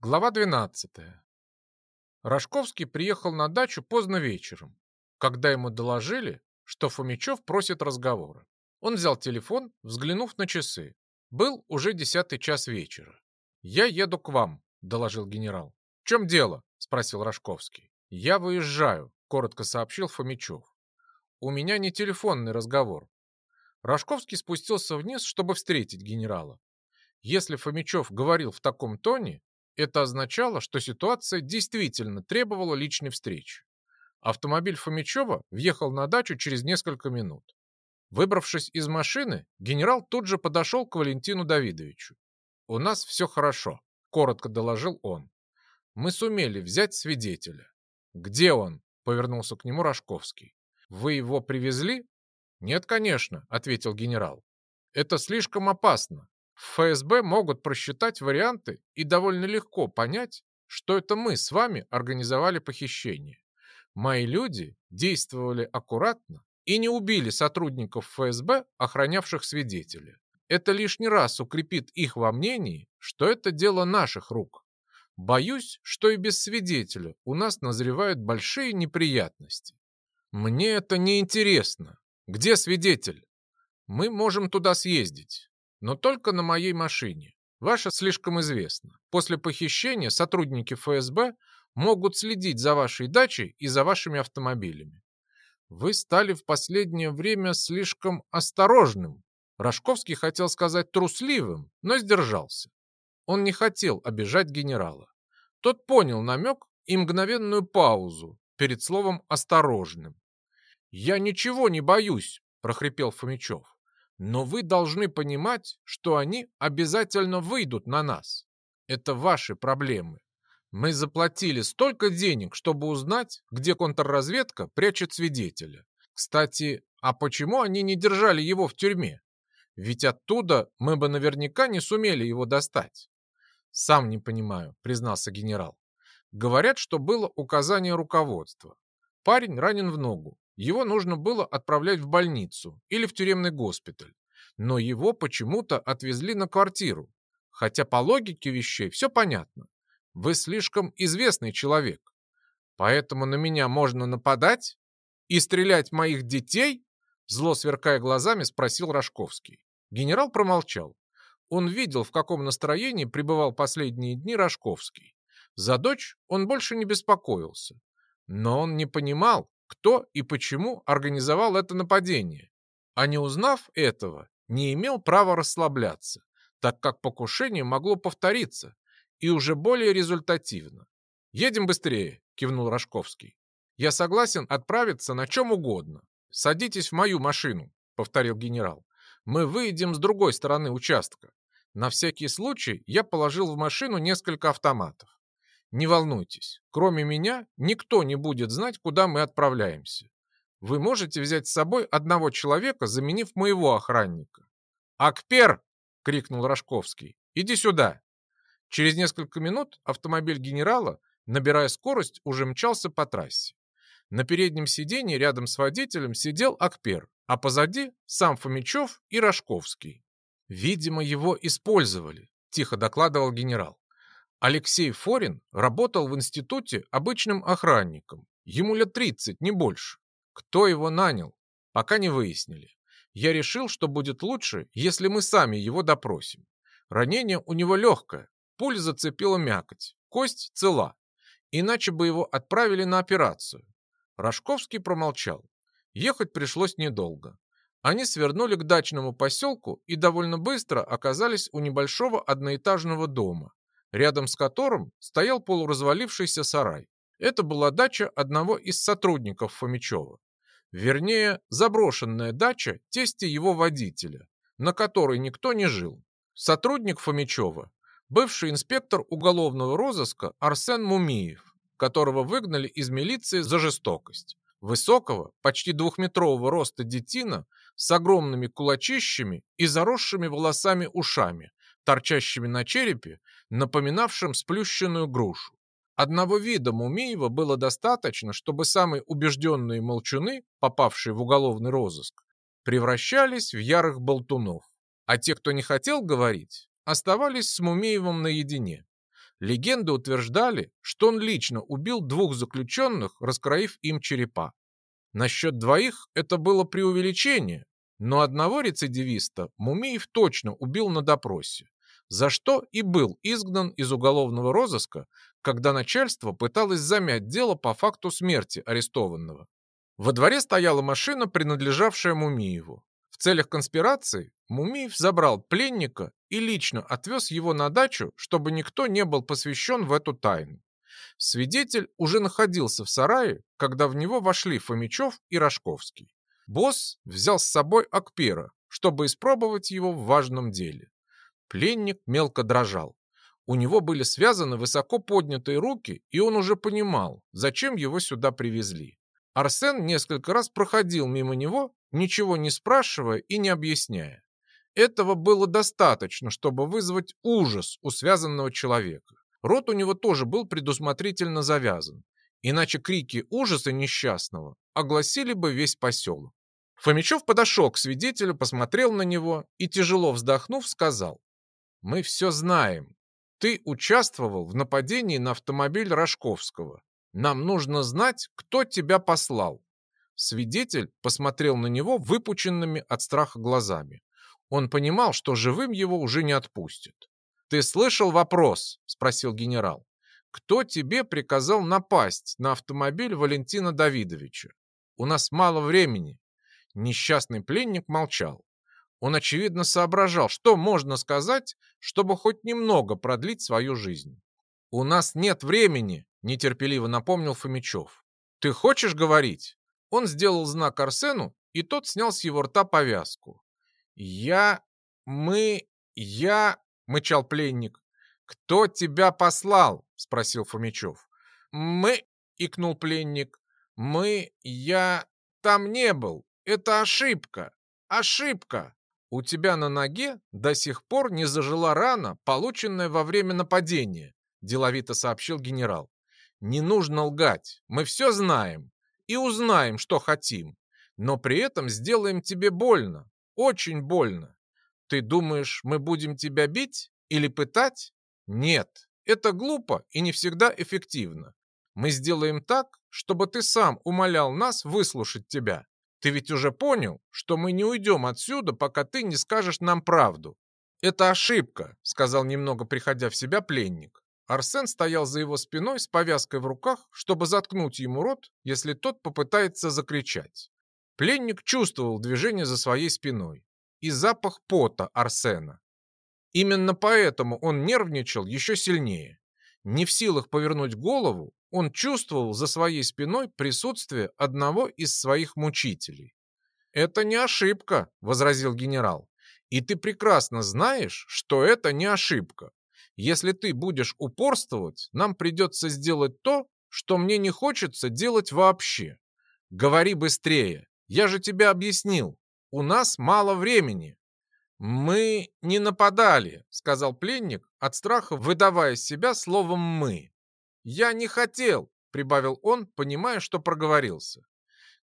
Глава 12. Рожковский приехал на дачу поздно вечером, когда ему доложили, что Фомичев просит разговора. Он взял телефон, взглянув на часы. Был уже десятый час вечера. «Я еду к вам», — доложил генерал. «В чем дело?» — спросил Рожковский. «Я выезжаю», — коротко сообщил Фомичев. «У меня не телефонный разговор». Рожковский спустился вниз, чтобы встретить генерала. Если Фомичев говорил в таком тоне, это означало, что ситуация действительно требовала личной встречи. Автомобиль Фомичева въехал на дачу через несколько минут. Выбравшись из машины, генерал тут же подошел к Валентину Давидовичу. «У нас все хорошо», — коротко доложил он. «Мы сумели взять свидетеля». «Где он?» — повернулся к нему Рожковский. «Вы его привезли?» «Нет, конечно», — ответил генерал. «Это слишком опасно. ФСБ могут просчитать варианты и довольно легко понять, что это мы с вами организовали похищение. Мои люди действовали аккуратно и не убили сотрудников ФСБ, охранявших свидетеля. Это лишний раз укрепит их во мнении, что это дело наших рук. Боюсь, что и без свидетеля у нас назревают большие неприятности. Мне это не интересно. Где свидетель? Мы можем туда съездить. Но только на моей машине. Ваша слишком известна. После похищения сотрудники ФСБ могут следить за вашей дачей и за вашими автомобилями. Вы стали в последнее время слишком осторожным. Рожковский хотел сказать трусливым, но сдержался. Он не хотел обижать генерала. Тот понял намек и мгновенную паузу перед словом «осторожным». «Я ничего не боюсь», – прохрипел Фомичев. Но вы должны понимать, что они обязательно выйдут на нас. Это ваши проблемы. Мы заплатили столько денег, чтобы узнать, где контрразведка прячет свидетеля. Кстати, а почему они не держали его в тюрьме? Ведь оттуда мы бы наверняка не сумели его достать. Сам не понимаю, признался генерал. Говорят, что было указание руководства. Парень ранен в ногу. Его нужно было отправлять в больницу или в тюремный госпиталь. Но его почему-то отвезли на квартиру. Хотя по логике вещей все понятно. Вы слишком известный человек. Поэтому на меня можно нападать и стрелять моих детей? Зло сверкая глазами, спросил Рожковский. Генерал промолчал. Он видел, в каком настроении пребывал последние дни Рожковский. За дочь он больше не беспокоился. Но он не понимал, кто и почему организовал это нападение. А не узнав этого, не имел права расслабляться, так как покушение могло повториться, и уже более результативно. «Едем быстрее», — кивнул Рожковский. «Я согласен отправиться на чем угодно. Садитесь в мою машину», — повторил генерал. «Мы выйдем с другой стороны участка. На всякий случай я положил в машину несколько автоматов. Не волнуйтесь, кроме меня никто не будет знать, куда мы отправляемся. Вы можете взять с собой одного человека, заменив моего охранника. «Акпер!» — крикнул Рожковский. «Иди сюда!» Через несколько минут автомобиль генерала, набирая скорость, уже мчался по трассе. На переднем сиденье рядом с водителем сидел Акпер, а позади сам Фомичев и Рожковский. «Видимо, его использовали», — тихо докладывал генерал. Алексей Форин работал в институте обычным охранником. Ему лет 30, не больше. Кто его нанял, пока не выяснили. Я решил, что будет лучше, если мы сами его допросим. Ранение у него легкое, пуль зацепила мякоть, кость цела. Иначе бы его отправили на операцию. Рожковский промолчал. Ехать пришлось недолго. Они свернули к дачному поселку и довольно быстро оказались у небольшого одноэтажного дома, рядом с которым стоял полуразвалившийся сарай. Это была дача одного из сотрудников Фомичева. Вернее, заброшенная дача тести его водителя, на которой никто не жил. Сотрудник Фомичева, бывший инспектор уголовного розыска Арсен Мумиев, которого выгнали из милиции за жестокость. Высокого, почти двухметрового роста детина с огромными кулачищами и заросшими волосами ушами, торчащими на черепе, напоминавшим сплющенную грушу. Одного вида Мумиева было достаточно, чтобы самые убежденные молчуны, попавшие в уголовный розыск, превращались в ярых болтунов. А те, кто не хотел говорить, оставались с Мумиевым наедине. Легенды утверждали, что он лично убил двух заключенных, раскроив им черепа. Насчет двоих это было преувеличение, но одного рецидивиста Мумиев точно убил на допросе, за что и был изгнан из уголовного розыска, когда начальство пыталось замять дело по факту смерти арестованного. Во дворе стояла машина, принадлежавшая Мумиеву. В целях конспирации Мумиев забрал пленника и лично отвез его на дачу, чтобы никто не был посвящен в эту тайну. Свидетель уже находился в сарае, когда в него вошли Фомичев и Рожковский. Босс взял с собой Акпера, чтобы испробовать его в важном деле. Пленник мелко дрожал. У него были связаны высоко поднятые руки, и он уже понимал, зачем его сюда привезли. Арсен несколько раз проходил мимо него, ничего не спрашивая и не объясняя. Этого было достаточно, чтобы вызвать ужас у связанного человека. Рот у него тоже был предусмотрительно завязан, иначе крики ужаса несчастного огласили бы весь поселок. Фомичев подошел к свидетелю, посмотрел на него и, тяжело вздохнув, сказал, «Мы все знаем. Ты участвовал в нападении на автомобиль Рожковского. Нам нужно знать, кто тебя послал». Свидетель посмотрел на него выпученными от страха глазами. Он понимал, что живым его уже не отпустят. «Ты слышал вопрос?» – спросил генерал. «Кто тебе приказал напасть на автомобиль Валентина Давидовича? У нас мало времени». Несчастный пленник молчал. Он, очевидно, соображал, что можно сказать, чтобы хоть немного продлить свою жизнь. «У нас нет времени», – нетерпеливо напомнил Фомичев. «Ты хочешь говорить?» Он сделал знак Арсену, и тот снял с его рта повязку. «Я... мы... я...» мычал пленник. «Кто тебя послал?» — спросил Фомичев. «Мы...» — икнул пленник. «Мы... я... там не был. Это ошибка. Ошибка. У тебя на ноге до сих пор не зажила рана, полученная во время нападения», — деловито сообщил генерал. «Не нужно лгать. Мы все знаем и узнаем, что хотим. Но при этом сделаем тебе больно. Очень больно. Ты думаешь, мы будем тебя бить или пытать? Нет, это глупо и не всегда эффективно. Мы сделаем так, чтобы ты сам умолял нас выслушать тебя. Ты ведь уже понял, что мы не уйдем отсюда, пока ты не скажешь нам правду. Это ошибка, сказал немного приходя в себя пленник. Арсен стоял за его спиной с повязкой в руках, чтобы заткнуть ему рот, если тот попытается закричать. Пленник чувствовал движение за своей спиной и запах пота Арсена. Именно поэтому он нервничал еще сильнее. Не в силах повернуть голову, он чувствовал за своей спиной присутствие одного из своих мучителей. «Это не ошибка», — возразил генерал. «И ты прекрасно знаешь, что это не ошибка. Если ты будешь упорствовать, нам придется сделать то, что мне не хочется делать вообще. Говори быстрее, я же тебе объяснил. У нас мало времени». «Мы не нападали», — сказал пленник, от страха выдавая себя словом «мы». «Я не хотел», — прибавил он, понимая, что проговорился.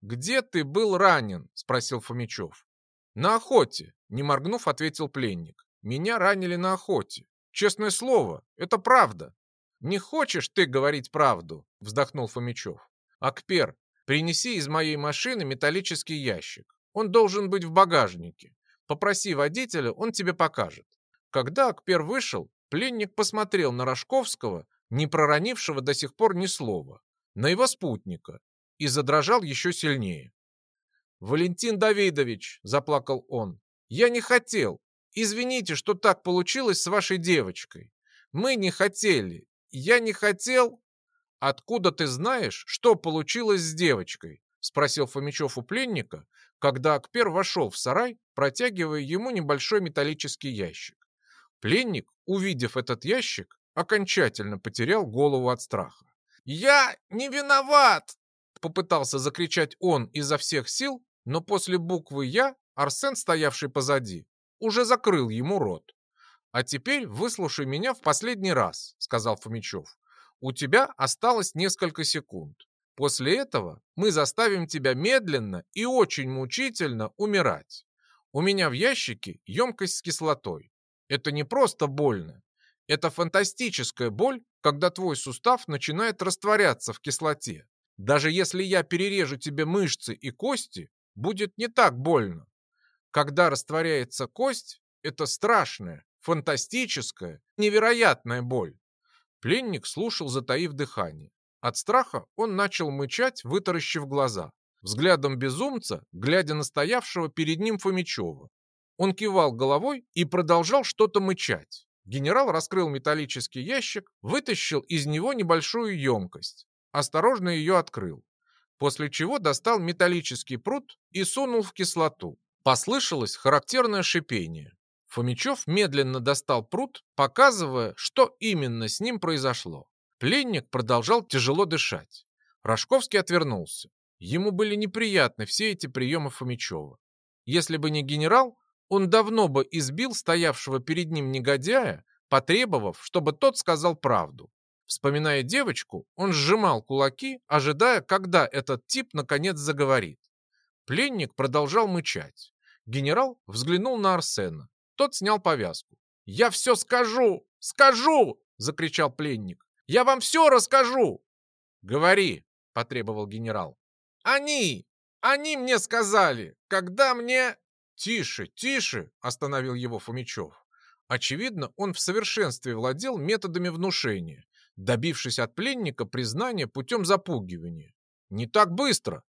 «Где ты был ранен?» — спросил Фомичев. «На охоте», — не моргнув, ответил пленник. «Меня ранили на охоте. Честное слово, это правда». «Не хочешь ты говорить правду?» — вздохнул Фомичев. «Акпер, принеси из моей машины металлический ящик. Он должен быть в багажнике. Попроси водителя, он тебе покажет. Когда Акпер вышел, пленник посмотрел на Рожковского, не проронившего до сих пор ни слова, на его спутника и задрожал еще сильнее. «Валентин Давидович», — заплакал он, — «я не хотел. Извините, что так получилось с вашей девочкой. Мы не хотели. Я не хотел...» «Откуда ты знаешь, что получилось с девочкой?» — спросил Фомичев у пленника, когда Акпер вошел в сарай, протягивая ему небольшой металлический ящик. Пленник, увидев этот ящик, окончательно потерял голову от страха. «Я не виноват!» Попытался закричать он изо всех сил, но после буквы «Я» Арсен, стоявший позади, уже закрыл ему рот. «А теперь выслушай меня в последний раз», — сказал Фомичев. «У тебя осталось несколько секунд. После этого мы заставим тебя медленно и очень мучительно умирать. У меня в ящике емкость с кислотой. Это не просто больно. Это фантастическая боль, когда твой сустав начинает растворяться в кислоте. Даже если я перережу тебе мышцы и кости, будет не так больно. Когда растворяется кость, это страшная, фантастическая, невероятная боль. Пленник слушал, затаив дыхание. От страха он начал мычать, вытаращив глаза. Взглядом безумца, глядя на стоявшего перед ним Фомичева. Он кивал головой и продолжал что-то мычать. Генерал раскрыл металлический ящик, вытащил из него небольшую емкость. Осторожно ее открыл. После чего достал металлический пруд и сунул в кислоту. Послышалось характерное шипение. Фомичев медленно достал пруд, показывая, что именно с ним произошло. Пленник продолжал тяжело дышать. Рожковский отвернулся. Ему были неприятны все эти приемы Фомичева. Если бы не генерал, он давно бы избил стоявшего перед ним негодяя, потребовав, чтобы тот сказал правду. Вспоминая девочку, он сжимал кулаки, ожидая, когда этот тип наконец заговорит. Пленник продолжал мычать. Генерал взглянул на Арсена. Тот снял повязку. «Я все скажу! Скажу!» — закричал пленник. «Я вам все расскажу!» «Говори!» — потребовал генерал. «Они! Они мне сказали, когда мне...» «Тише, тише!» – остановил его Фомичев. Очевидно, он в совершенстве владел методами внушения, добившись от пленника признания путем запугивания. «Не так быстро!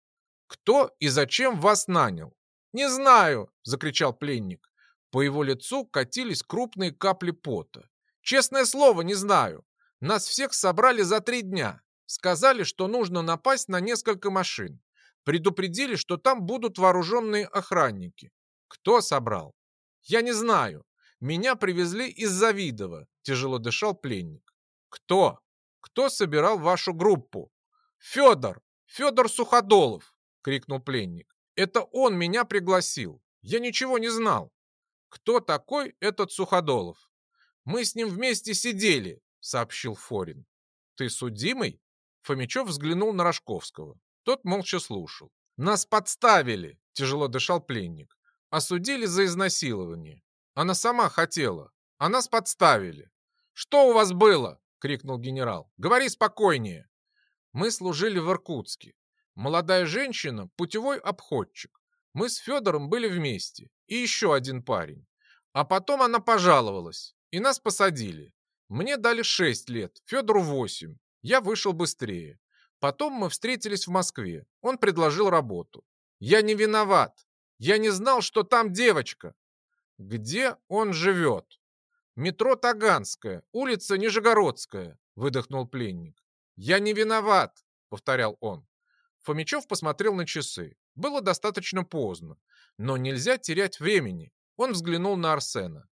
Кто и зачем вас нанял?» «Не знаю!» – закричал пленник. По его лицу катились крупные капли пота. «Честное слово, не знаю. Нас всех собрали за три дня. Сказали, что нужно напасть на несколько машин. Предупредили, что там будут вооруженные охранники. Кто собрал? Я не знаю. Меня привезли из Завидова, тяжело дышал пленник. Кто? Кто собирал вашу группу? Федор! Федор Суходолов! крикнул пленник. Это он меня пригласил. Я ничего не знал. Кто такой этот Суходолов? Мы с ним вместе сидели, сообщил Форин. Ты судимый? Фомичев взглянул на Рожковского. Тот молча слушал. Нас подставили, тяжело дышал пленник. Осудили за изнасилование. Она сама хотела. А нас подставили. «Что у вас было?» — крикнул генерал. «Говори спокойнее». Мы служили в Иркутске. Молодая женщина — путевой обходчик. Мы с Федором были вместе. И еще один парень. А потом она пожаловалась. И нас посадили. Мне дали шесть лет, Федору восемь. Я вышел быстрее. Потом мы встретились в Москве. Он предложил работу. Я не виноват. Я не знал, что там девочка. Где он живет? Метро Таганская, улица Нижегородская, выдохнул пленник. Я не виноват, повторял он. Фомичев посмотрел на часы. Было достаточно поздно, но нельзя терять времени. Он взглянул на Арсена.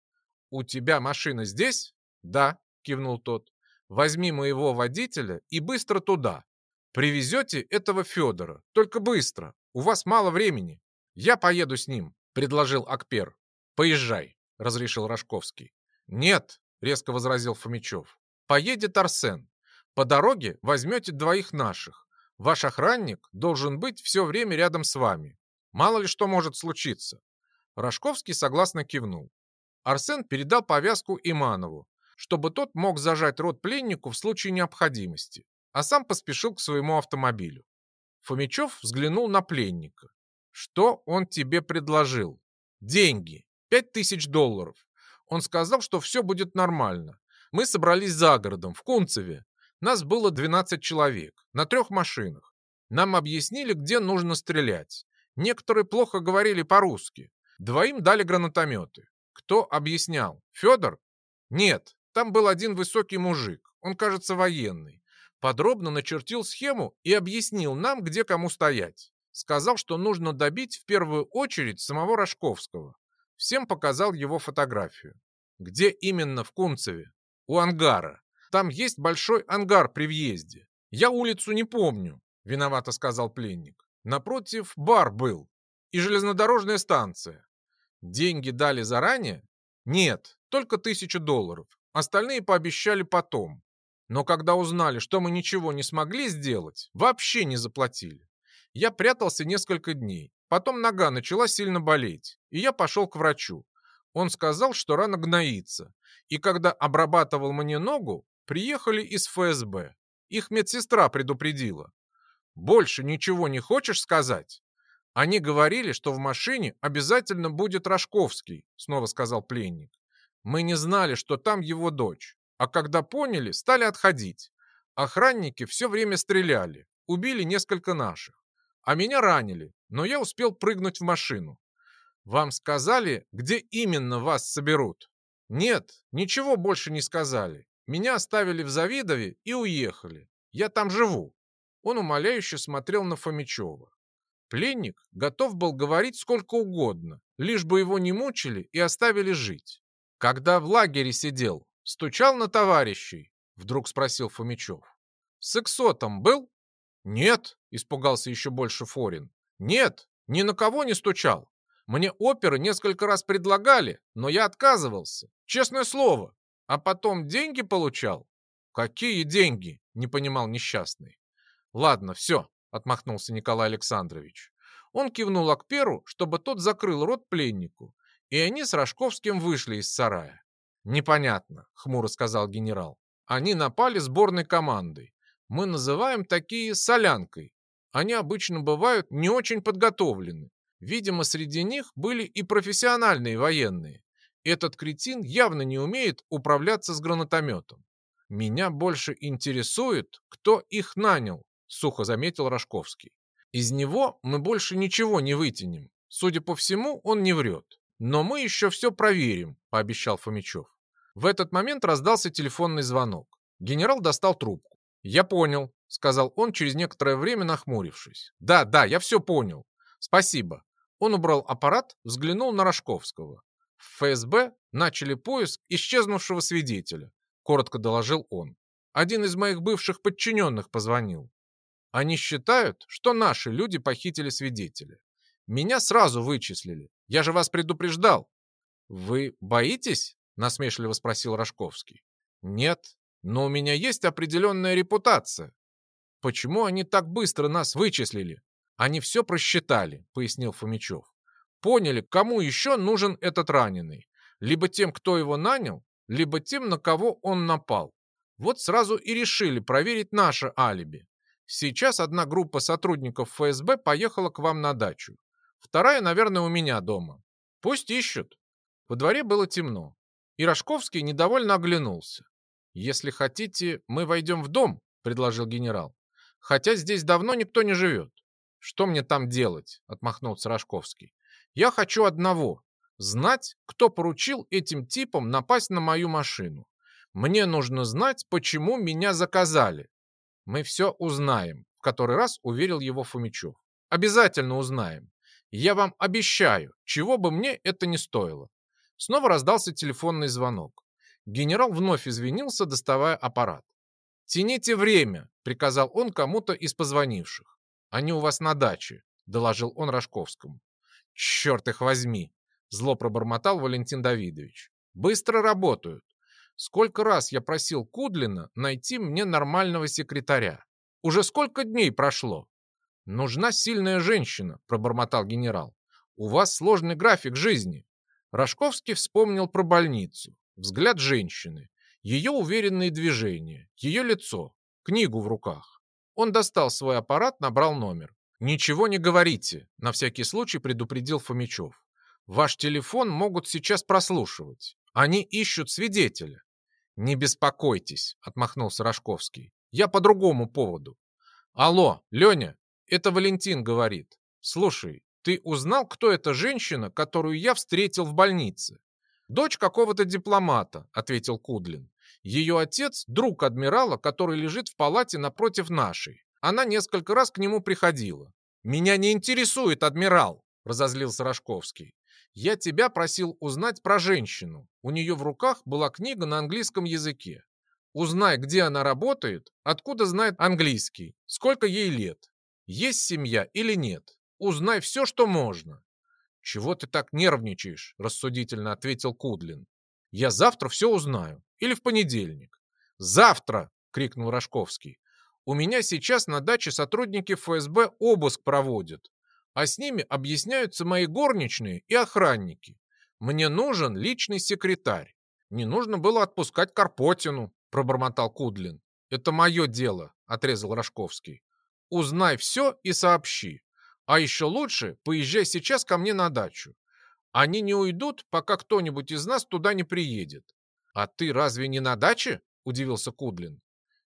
«У тебя машина здесь?» «Да», — кивнул тот. «Возьми моего водителя и быстро туда. Привезете этого Федора, только быстро. У вас мало времени». «Я поеду с ним», — предложил Акпер. «Поезжай», — разрешил Рожковский. «Нет», — резко возразил Фомичев. «Поедет Арсен. По дороге возьмете двоих наших. Ваш охранник должен быть все время рядом с вами. Мало ли что может случиться». Рожковский согласно кивнул. Арсен передал повязку Иманову, чтобы тот мог зажать рот пленнику в случае необходимости, а сам поспешил к своему автомобилю. Фомичев взглянул на пленника. Что он тебе предложил? Деньги. Пять тысяч долларов. Он сказал, что все будет нормально. Мы собрались за городом, в Кунцеве. Нас было 12 человек, на трех машинах. Нам объяснили, где нужно стрелять. Некоторые плохо говорили по-русски. Двоим дали гранатометы. Кто объяснял? Федор? Нет, там был один высокий мужик. Он, кажется, военный. Подробно начертил схему и объяснил нам, где кому стоять. Сказал, что нужно добить в первую очередь самого Рожковского. Всем показал его фотографию. Где именно в Кунцеве? У ангара. Там есть большой ангар при въезде. Я улицу не помню, виновато сказал пленник. Напротив бар был. И железнодорожная станция. Деньги дали заранее? Нет, только тысячу долларов. Остальные пообещали потом. Но когда узнали, что мы ничего не смогли сделать, вообще не заплатили. Я прятался несколько дней. Потом нога начала сильно болеть, и я пошел к врачу. Он сказал, что рана гноится. И когда обрабатывал мне ногу, приехали из ФСБ. Их медсестра предупредила. Больше ничего не хочешь сказать? Они говорили, что в машине обязательно будет Рожковский, снова сказал пленник. Мы не знали, что там его дочь. А когда поняли, стали отходить. Охранники все время стреляли. Убили несколько наших. А меня ранили, но я успел прыгнуть в машину. Вам сказали, где именно вас соберут? Нет, ничего больше не сказали. Меня оставили в Завидове и уехали. Я там живу. Он умоляюще смотрел на Фомичева. Пленник готов был говорить сколько угодно, лишь бы его не мучили и оставили жить. Когда в лагере сидел, стучал на товарищей, вдруг спросил Фомичев. С эксотом был? Нет, испугался еще больше Форин. Нет, ни на кого не стучал. Мне оперы несколько раз предлагали, но я отказывался. Честное слово. А потом деньги получал. Какие деньги? Не понимал несчастный. Ладно, все, отмахнулся Николай Александрович. Он кивнул Акперу, чтобы тот закрыл рот пленнику, и они с Рожковским вышли из сарая. «Непонятно», — хмуро сказал генерал. «Они напали сборной командой. Мы называем такие солянкой. Они обычно бывают не очень подготовлены. Видимо, среди них были и профессиональные военные. Этот кретин явно не умеет управляться с гранатометом. Меня больше интересует, кто их нанял, сухо заметил Рожковский. Из него мы больше ничего не вытянем. Судя по всему, он не врет. Но мы еще все проверим, пообещал Фомичев. В этот момент раздался телефонный звонок. Генерал достал трубку. «Я понял», — сказал он через некоторое время, нахмурившись. «Да, да, я все понял. Спасибо». Он убрал аппарат, взглянул на Рожковского. В ФСБ начали поиск исчезнувшего свидетеля, коротко доложил он. Один из моих бывших подчиненных позвонил. Они считают, что наши люди похитили свидетеля. Меня сразу вычислили. Я же вас предупреждал. Вы боитесь? Насмешливо спросил Рожковский. Нет, но у меня есть определенная репутация. Почему они так быстро нас вычислили? Они все просчитали, пояснил Фомичев. Поняли, кому еще нужен этот раненый. Либо тем, кто его нанял, либо тем, на кого он напал. Вот сразу и решили проверить наше алиби. Сейчас одна группа сотрудников ФСБ поехала к вам на дачу. Вторая, наверное, у меня дома. Пусть ищут. Во дворе было темно. И Рожковский недовольно оглянулся. «Если хотите, мы войдем в дом», — предложил генерал. «Хотя здесь давно никто не живет». «Что мне там делать?» — отмахнулся Рожковский. «Я хочу одного — знать, кто поручил этим типам напасть на мою машину. Мне нужно знать, почему меня заказали. Мы все узнаем, в который раз уверил его Фомичев. Обязательно узнаем. Я вам обещаю, чего бы мне это ни стоило. Снова раздался телефонный звонок. Генерал вновь извинился, доставая аппарат. «Тяните время», — приказал он кому-то из позвонивших. «Они у вас на даче», — доложил он Рожковскому. «Черт их возьми!» — зло пробормотал Валентин Давидович. «Быстро работают. Сколько раз я просил Кудлина найти мне нормального секретаря. Уже сколько дней прошло? Нужна сильная женщина, пробормотал генерал. У вас сложный график жизни. Рожковский вспомнил про больницу. Взгляд женщины, ее уверенные движения, ее лицо, книгу в руках. Он достал свой аппарат, набрал номер. «Ничего не говорите», — на всякий случай предупредил Фомичев. «Ваш телефон могут сейчас прослушивать. Они ищут свидетеля. «Не беспокойтесь», — отмахнулся Рожковский. «Я по другому поводу». «Алло, Леня, это Валентин говорит. Слушай, ты узнал, кто эта женщина, которую я встретил в больнице?» «Дочь какого-то дипломата», — ответил Кудлин. «Ее отец — друг адмирала, который лежит в палате напротив нашей. Она несколько раз к нему приходила». «Меня не интересует адмирал», — разозлился Рожковский. Я тебя просил узнать про женщину. У нее в руках была книга на английском языке. Узнай, где она работает, откуда знает английский, сколько ей лет, есть семья или нет. Узнай все, что можно. Чего ты так нервничаешь, рассудительно ответил Кудлин. Я завтра все узнаю. Или в понедельник. Завтра, крикнул Рожковский. У меня сейчас на даче сотрудники ФСБ обыск проводят а с ними объясняются мои горничные и охранники. Мне нужен личный секретарь. Не нужно было отпускать Карпотину, пробормотал Кудлин. Это мое дело, отрезал Рожковский. Узнай все и сообщи. А еще лучше поезжай сейчас ко мне на дачу. Они не уйдут, пока кто-нибудь из нас туда не приедет. А ты разве не на даче? Удивился Кудлин.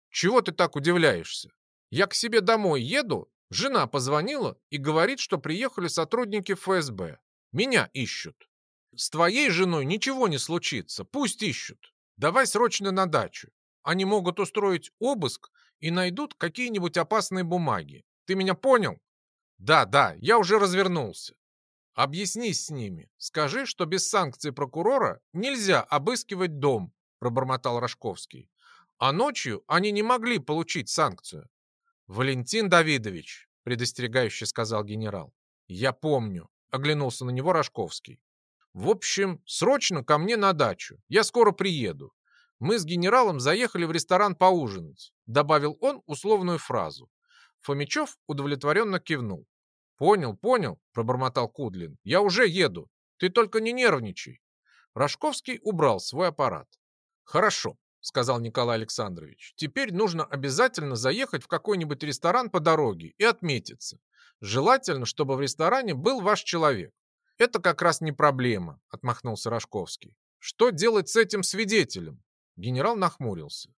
Чего ты так удивляешься? Я к себе домой еду, жена позвонила и говорит, что приехали сотрудники ФСБ. Меня ищут. С твоей женой ничего не случится, пусть ищут. Давай срочно на дачу. Они могут устроить обыск и найдут какие-нибудь опасные бумаги. Ты меня понял? Да, да, я уже развернулся. Объяснись с ними. Скажи, что без санкции прокурора нельзя обыскивать дом, пробормотал Рожковский. А ночью они не могли получить санкцию. Валентин Давидович, предостерегающе сказал генерал. Я помню, оглянулся на него Рожковский. В общем, срочно ко мне на дачу. Я скоро приеду. Мы с генералом заехали в ресторан поужинать, добавил он условную фразу. Фомичев удовлетворенно кивнул. «Понял, понял», — пробормотал Кудлин. «Я уже еду. Ты только не нервничай». Рожковский убрал свой аппарат. «Хорошо», — сказал Николай Александрович. «Теперь нужно обязательно заехать в какой-нибудь ресторан по дороге и отметиться. Желательно, чтобы в ресторане был ваш человек. Это как раз не проблема, отмахнулся Рожковский. Что делать с этим свидетелем? Генерал нахмурился.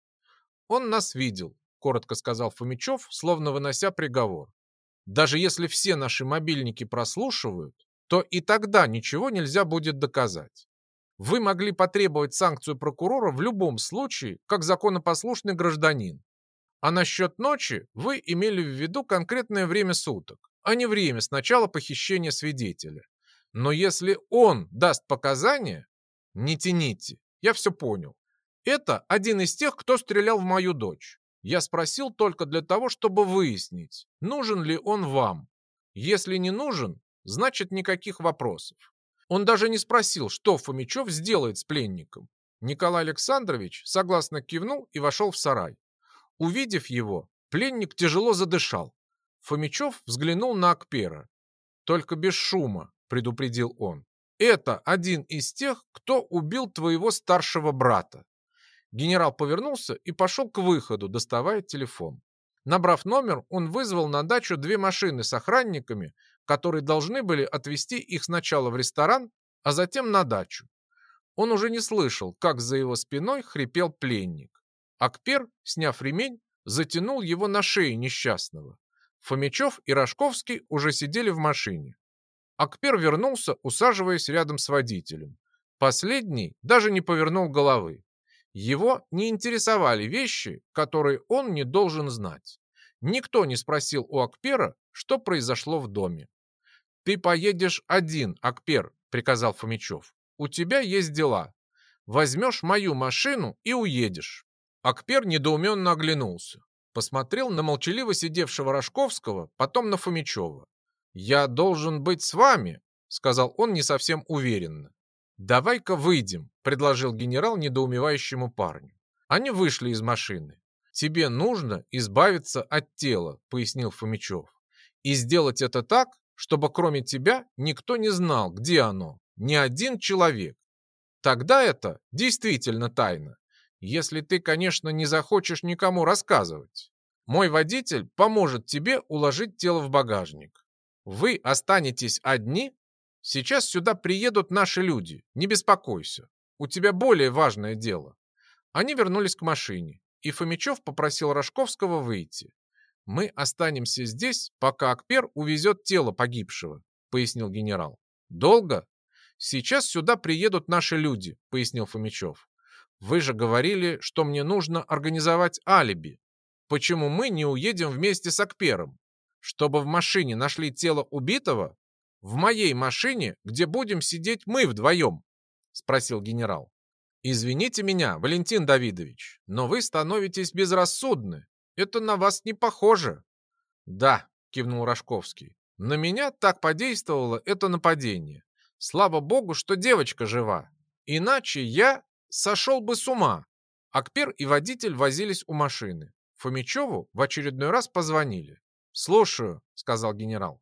Он нас видел, коротко сказал Фомичев, словно вынося приговор. Даже если все наши мобильники прослушивают, то и тогда ничего нельзя будет доказать. Вы могли потребовать санкцию прокурора в любом случае, как законопослушный гражданин. А насчет ночи вы имели в виду конкретное время суток, а не время с начала похищения свидетеля. Но если он даст показания, не тяните, я все понял. Это один из тех, кто стрелял в мою дочь. Я спросил только для того, чтобы выяснить, нужен ли он вам. Если не нужен, значит никаких вопросов. Он даже не спросил, что Фомичев сделает с пленником. Николай Александрович согласно кивнул и вошел в сарай. Увидев его, пленник тяжело задышал. Фомичев взглянул на Акпера. «Только без шума», — предупредил он. «Это один из тех, кто убил твоего старшего брата». Генерал повернулся и пошел к выходу, доставая телефон. Набрав номер, он вызвал на дачу две машины с охранниками, которые должны были отвезти их сначала в ресторан, а затем на дачу. Он уже не слышал, как за его спиной хрипел пленник. Акпер, сняв ремень, затянул его на шее несчастного. Фомичев и Рожковский уже сидели в машине. Акпер вернулся, усаживаясь рядом с водителем. Последний даже не повернул головы. Его не интересовали вещи, которые он не должен знать. Никто не спросил у Акпера, что произошло в доме. «Ты поедешь один, Акпер», — приказал Фомичев. «У тебя есть дела. Возьмешь мою машину и уедешь». Акпер недоуменно оглянулся. Посмотрел на молчаливо сидевшего Рожковского, потом на Фомичева. «Я должен быть с вами», — сказал он не совсем уверенно. «Давай-ка выйдем», — предложил генерал недоумевающему парню. Они вышли из машины. «Тебе нужно избавиться от тела», — пояснил Фомичев. «И сделать это так, чтобы кроме тебя никто не знал, где оно, ни один человек. Тогда это действительно тайна, если ты, конечно, не захочешь никому рассказывать. Мой водитель поможет тебе уложить тело в багажник. Вы останетесь одни Сейчас сюда приедут наши люди, не беспокойся. У тебя более важное дело. Они вернулись к машине, и Фомичев попросил Рожковского выйти. Мы останемся здесь, пока Акпер увезет тело погибшего, пояснил генерал. Долго? Сейчас сюда приедут наши люди, пояснил Фомичев. Вы же говорили, что мне нужно организовать алиби. Почему мы не уедем вместе с Акпером? Чтобы в машине нашли тело убитого? в моей машине, где будем сидеть мы вдвоем?» — спросил генерал. «Извините меня, Валентин Давидович, но вы становитесь безрассудны. Это на вас не похоже». «Да», — кивнул Рожковский, — «на меня так подействовало это нападение. Слава богу, что девочка жива. Иначе я сошел бы с ума». Акпер и водитель возились у машины. Фомичеву в очередной раз позвонили. «Слушаю», — сказал генерал.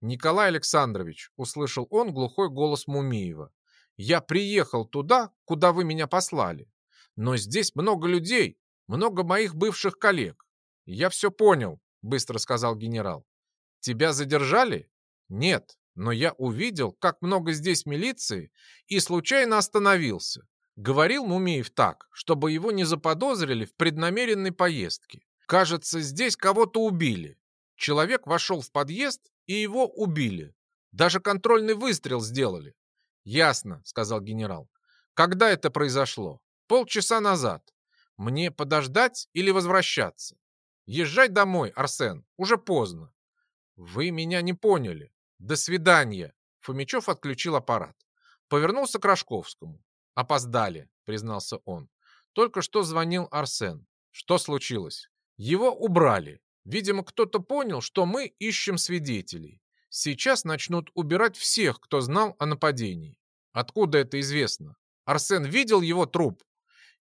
«Николай Александрович», — услышал он глухой голос Мумиева. Я приехал туда, куда вы меня послали. Но здесь много людей, много моих бывших коллег. Я все понял, быстро сказал генерал. Тебя задержали? Нет, но я увидел, как много здесь милиции, и случайно остановился. Говорил Мумеев так, чтобы его не заподозрили в преднамеренной поездке. Кажется, здесь кого-то убили. Человек вошел в подъезд, и его убили. Даже контрольный выстрел сделали. Ясно, сказал генерал. Когда это произошло? Полчаса назад. Мне подождать или возвращаться? Езжай домой, Арсен, уже поздно. Вы меня не поняли. До свидания. Фомичев отключил аппарат. Повернулся к Рожковскому. Опоздали, признался он. Только что звонил Арсен. Что случилось? Его убрали. Видимо, кто-то понял, что мы ищем свидетелей. Сейчас начнут убирать всех, кто знал о нападении. Откуда это известно? Арсен видел его труп.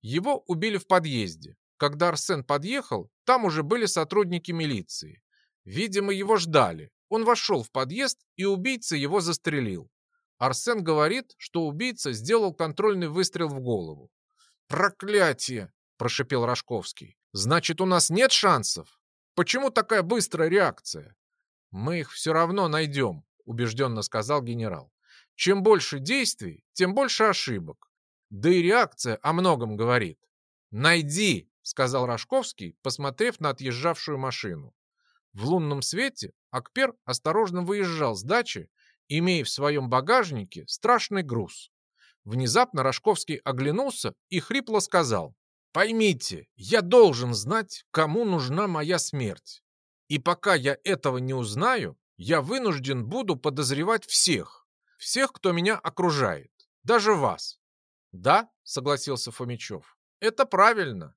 Его убили в подъезде. Когда Арсен подъехал, там уже были сотрудники милиции. Видимо, его ждали. Он вошел в подъезд, и убийца его застрелил. Арсен говорит, что убийца сделал контрольный выстрел в голову. «Проклятие!» – прошипел Рожковский. «Значит, у нас нет шансов? Почему такая быстрая реакция?» «Мы их все равно найдем», – убежденно сказал генерал. «Чем больше действий, тем больше ошибок. Да и реакция о многом говорит». «Найди!» — сказал Рожковский, посмотрев на отъезжавшую машину. В лунном свете Акпер осторожно выезжал с дачи, имея в своем багажнике страшный груз. Внезапно Рожковский оглянулся и хрипло сказал, «Поймите, я должен знать, кому нужна моя смерть. И пока я этого не узнаю, я вынужден буду подозревать всех, всех, кто меня окружает, даже вас». «Да», — согласился Фомичев, — «это правильно.